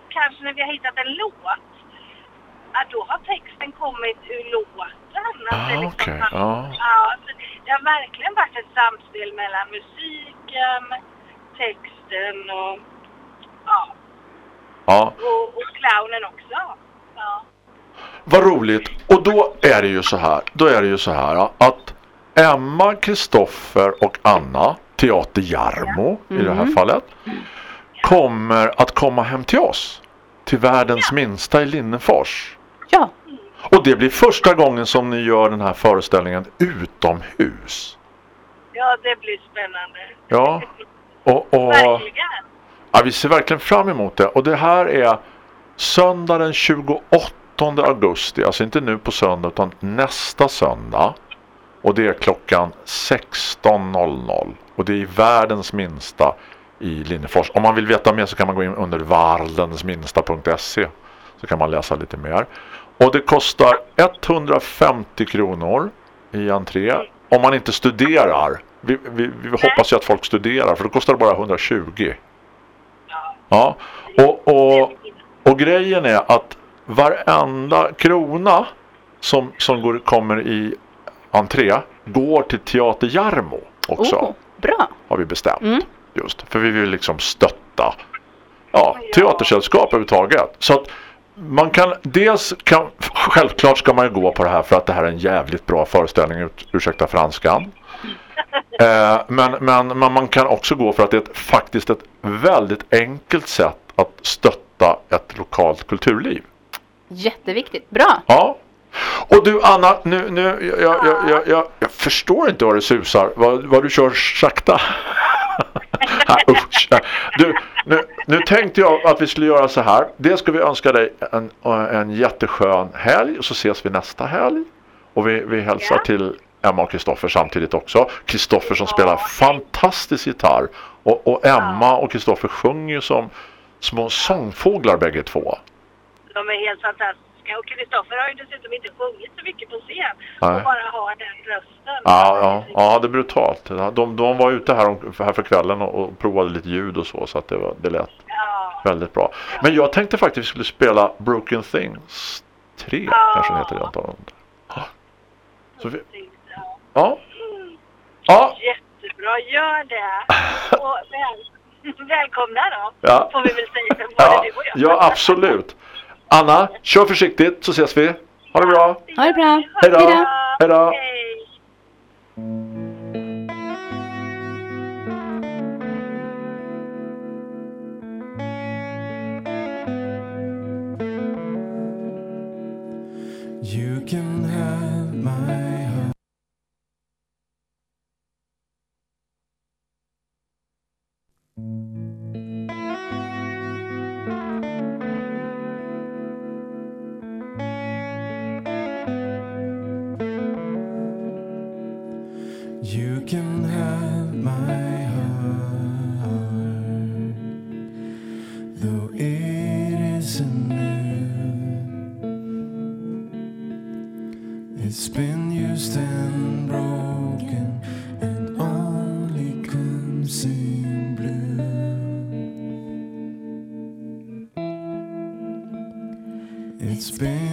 kanske när vi har hittat en låt, att då har texten kommit ur låten. Ah, det liksom okej, har- ja. ja, så det har verkligen varit ett samspel mellan musiken, texten och, ja, Ja, och, och clownen också. Ja. vad roligt. Och då är det ju så här. Då är det ju så här att Emma, Kristoffer och Anna, Teater Jarmo i det här fallet, kommer att komma hem till oss. Till världens minsta i Linnefors. ja. Och det blir första gången som ni gör den här föreställningen utomhus. ja, det blir spännande. Ja. Och, och Verkligen ja, vi ser verkligen fram emot det. Och det här är söndag den 28 augusti. Alltså inte nu på söndag utan nästa söndag. Och det är klockan 16.00. Och det är i världens minsta i Linnefors. Om man vill veta mer så kan man gå in under vardensminsta.se. Så kan man läsa lite mer. Och det kostar 150 kronor i entré. Om man inte studerar. Vi, vi, vi hoppas ju att folk studerar för då kostar det bara 120. Ja. Och, och, och grejen är att varenda krona som, som går, kommer i entré går till Teater Jarmo också. Oh, bra. Har vi bestämt. Mm. Just. För vi vill liksom stötta ja, teatersällskap överhuvudtaget. Så att man kan, dels kan, självklart ska man ju gå på det här för att det här är en jävligt bra föreställning, ut, ursäkta franskan. Eh, men, men, men man kan också gå för att det är ett, faktiskt ett väldigt enkelt sätt att stötta ett lokalt kulturliv. Jätteviktigt. Bra. Ja. Och du Anna, nu, nu, jag, jag, jag, jag, jag förstår inte vad det susar, vad, vad du kör sakta. [laughs] Usch. du, nu, nu tänkte jag att vi skulle göra så här. Det ska vi önska dig en, en jätteskön helg och så ses vi nästa helg. Och vi, vi hälsar Ja. till Emma och Kristoffer samtidigt också. Kristoffer som spelar fantastisk gitarr. Och, och Emma och Kristoffer sjunger ju som små sångfåglar bägge två. De är helt fantastiska. Och Kristoffer har ju dessutom inte sjungit så mycket på scen. Nej. Och bara har den rösten. Ja, ja, ja, det är brutalt. De, de var ute här, här för kvällen och, och provade lite ljud och så, så att det, var, det lät Ja. väldigt bra. Men jag tänkte faktiskt att vi skulle spela Broken Things 3, Ja. kanske den heter det antagligen. Så vi, Ja. ja. Jättebra, gör det. Och väl, [laughs] välkomna då. Ja. Får vi väl säga. Både ja, du och jag. ja, absolut. Anna, kör försiktigt så ses vi. Ha det bra. Ha det bra. Hej då. Hej då. Been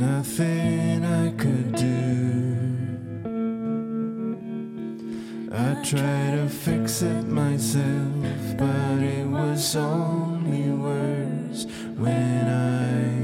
nothing I could do. I tried to fix it myself, but it was only worse when I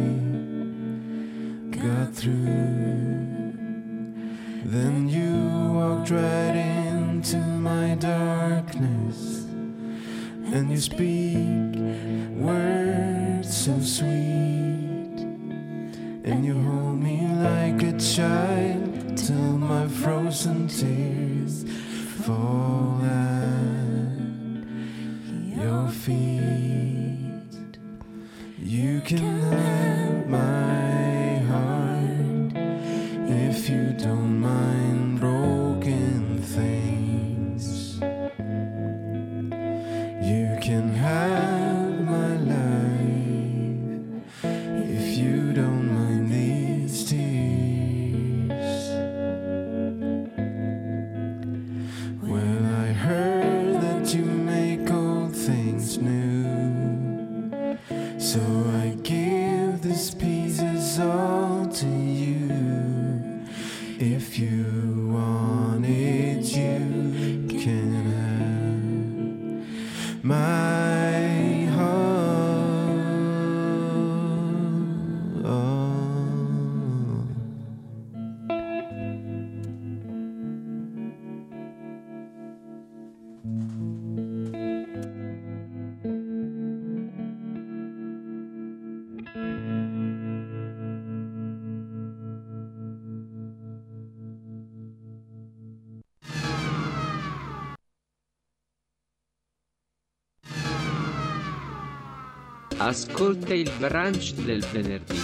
Ascolta il brunch del venerdì.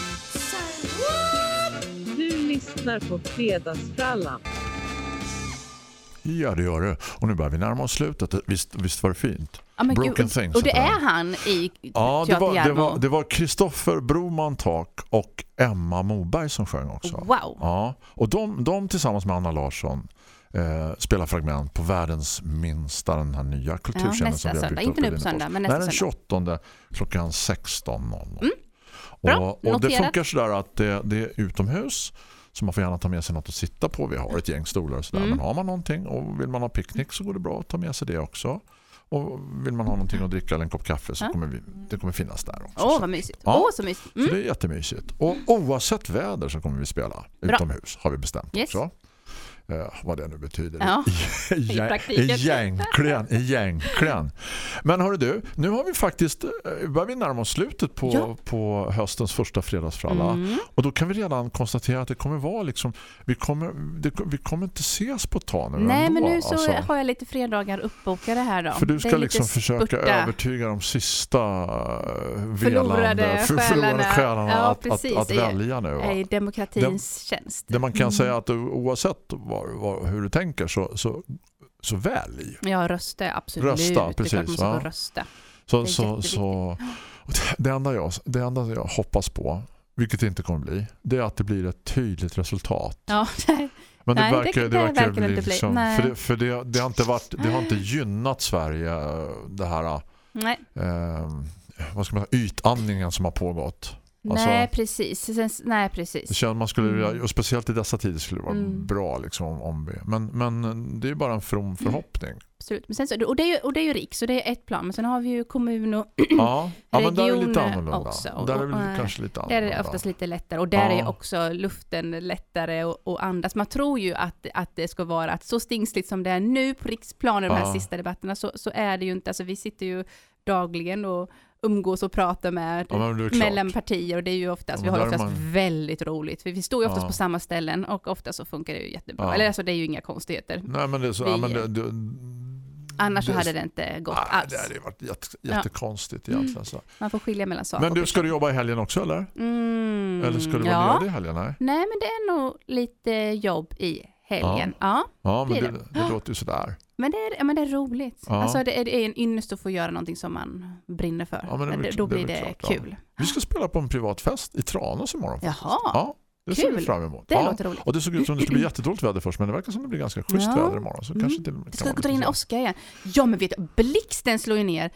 Du lyssnar på Fredagsfrallan. Ja, det gör det. Och nu börjar vi närma oss slutet. Visst, visst var det fint? Ja, men Broken gud, Things och det är han i Ja, det var, det var, det var Kristoffer Broman Tak och Emma Moberg som sjöng också. Wow. Ja, och de, de tillsammans med Anna Larsson eh, spelar fragment på världens minsta den här nya kulturkällan nästa som vi har söndag. Inte nu på söndag, men Nej, nästa den söndag. 28 klockan 16.00. Mm. Bra, Och, och det funkar sådär att det, det är utomhus så man får gärna ta med sig något att sitta på. Vi har ett gäng stolar och sådär. Mm. Men har man någonting och vill man ha picknick så går det bra att ta med sig det också. Och vill man ha någonting att dricka eller en kopp kaffe så Ja. kommer vi, det kommer finnas där också. Åh, Så- vad mysigt. Ja. Åh, så mysigt. så Mm. det är jättemysigt. Och oavsett väder så kommer vi spela Bra. utomhus har vi bestämt Yes. också. Eh, vad det nu betyder. Ja. [laughs] Egentligen, egentligen. Men hörru du, nu har vi faktiskt, eh, börjar vi närma oss slutet på, Ja. på höstens första fredagsfralla. Mm. Och då kan vi redan konstatera att det kommer vara liksom, vi kommer, det, vi kommer inte ses på ett tag nu. Nej, ändå, men nu så alltså. har jag lite fredagar uppbokade här då. För du Det ska liksom försöka spurta. övertyga de sista Förlorade velande, [laughs] för, förlorade själarna. Ja, att, att, att Det välja nu. va? i demokratins tjänst. Det man kan Mm. säga att oavsett var, var, hur du tänker så, så så välj. Ja, rösta, absolut. Rösta, Det är klart precis, man ska rösta. Så, Det så, så, det- det, enda jag, det enda jag hoppas på, vilket det inte kommer bli, det är att det blir ett tydligt resultat. Ja, Men Nej, det det- verkar, det, det verkar, verkar bli, inte bli. liksom, Nej. för, det, för det, det, har inte varit, det har inte gynnat Sverige det här nej. eh, vad ska man säga, ytandningen som har pågått. Alltså- nej, precis. Sen, nej, precis. Det känns man skulle Mm. och speciellt i dessa tider skulle det vara Mm. bra liksom om, vi. Men, men det är bara en from förhoppning. Absolut. Men sen så, och, det är ju, och det är ju riks och det är ett plan. Men sen har vi ju kommun och [clears throat] Ja, ja men där är det lite annorlunda. också. Där är det och, eh, kanske lite Där annorlunda. är det oftast lite lättare och där är Ja. också luften lättare att andas. Man tror ju att, att det ska vara att så stingsligt som det är nu på riksplanen, de här Ja. sista debatterna, så, så är det ju inte. Alltså vi sitter ju dagligen och umgås och pratar med Ja, mellan partier och det är ju oftast, Ja, vi har oftast man- väldigt roligt. Vi står ju oftast Ja. på samma ställen och ofta så funkar det ju jättebra. Ja. Eller alltså det är ju inga konstigheter. Nej men det är så, Vi- ja, men det, det, Annars så det- hade det inte gått nej, alls. Det hade varit jätte, Ja. jättekonstigt egentligen. Mm. Så. Man får skilja mellan sak Men du, ska du jobba i helgen också eller? Mm, Eller ska du vara ja. ledig i helgen? Nej, Nej, men det är nog lite jobb i helgen. Ja. ja men det, det. det låter ju sådär. Men det är, ja, men det är roligt. Ja. Alltså det är, det är en ynnest att få göra någonting som man brinner för. Ja, det Då blir det klart, ja. kul. Vi ska spela på en privat fest i Tranås imorgon. Jaha, Ja, det ser vi kul. fram emot. Det ja. låter roligt. Och det såg ut som det skulle bli [clears throat] jättedåligt väder först, men det verkar som det blir ganska schysst Ja. väder imorgon. Så Mm. kanske till, Det ska gå in Oskar igen. Ja, men vet du, blixten slår ju ner.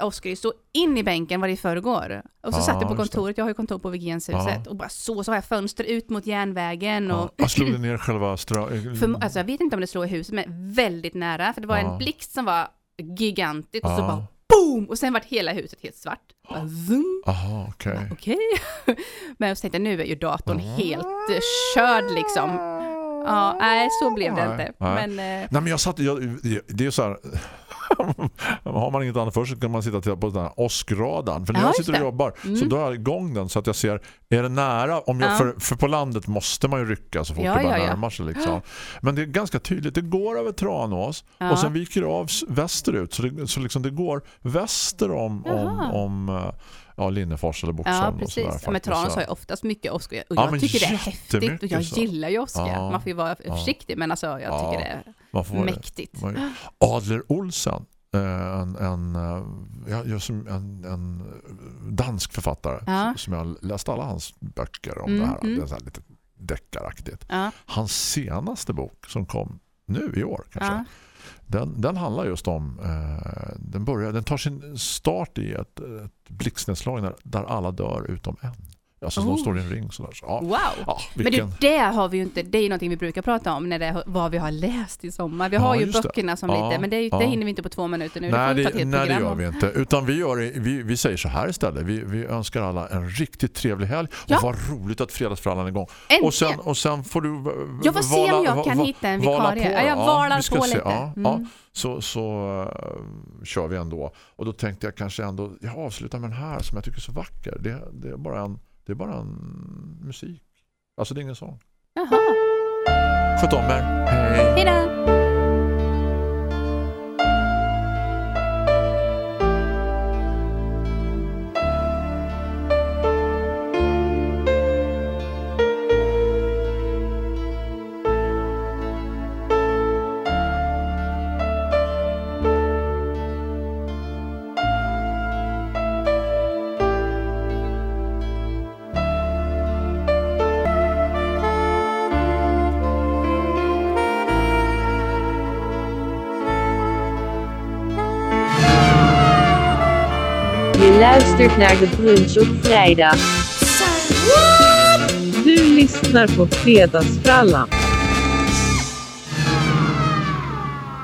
Oskar ju så in i bänken var det i förrgår. Och så Ja, satt jag på kontoret, jag har ju kontor på Vigenshuset, och bara så, så har jag fönster ut mot järnvägen. Och, Ja. Jag slog det ner själva. [laughs] För, alltså jag vet inte om det slår i huset, men väldigt nära. För det var Ja. en blixt som var gigantisk och så Ja. bara boom! Och sen vart hela huset helt svart. Bara zoom. Aha, okej. Okej. [laughs] men så tänkte jag, nu är ju datorn helt eh, körd liksom. Ja, nej, så blev det inte. nej. Men, eh, Nej men jag satt, jag, det är så här har man inget annat för sig så kan man sitta och titta på den här åskradan för när Ja, jag sitter och jobbar så Mm. drar jag igång den så att jag ser är det nära om jag, Ja. för, för på landet måste man ju rycka så fort Ja, det bara ja, ja. närmar sig liksom. men det är ganska tydligt, det går över Tranås Ja. och sen viker det av västerut så, det, så liksom det går väster om, om, Jaha. om eh, ja, Linnefors eller Boxholm ja, och sådär, precis. Ja, men. Tranås Så- har ju oftast mycket Oskar. Och Ja, jag men tycker det är häftigt. Och jag så. gillar ju Oskar. Ja. Man får ju vara Ja. försiktig, men alltså jag Ja. tycker det är Man får vara- mäktigt. Man- Adler Olsen eh, en, en, eh, en, en dansk författare Ja. som jag läst alla hans böcker om Mm, det här. mm. Det är så här lite deckaraktigt. Ja. Hans senaste bok som kom nu i år kanske. Ja. Den, den handlar just om eh, den, börjar, den tar sin start i ett, ett blixtnedslag där, där alla dör utom en. Alltså Oh. de står i en ring sådär. Så, ja, Wow! ja, Men vilken, du, det har vi ju inte, det är ju någonting vi brukar prata om när det är vad vi har läst i sommar. Vi har Ja, ju just det. böckerna som lite, men det, det hinner vi inte på två minuter nu. Nej, det, helt nej det gör vi inte. Utan vi, gör, det- vi, vi säger så här istället. Vi, vi önskar alla en riktigt trevlig helg. Och vad roligt att fredagsfrallan igång. Äntligen! Och sen, och sen får du Jag får se om jag va- kan va- hitta en vala vikarie. Ja, jag valar på se. lite. Ja, Mm. Så, så uh, kör vi ändå. Och då tänkte jag kanske ändå jag avslutar med den här som jag tycker är så vacker. Det, det, är, bara en, det är bara en musik. Alltså det är ingen sång. Jaha. Sköt om er. Hej! Hej luistert naar de brunch op vrijdag. Du lyssnar på Fredagsfrallan.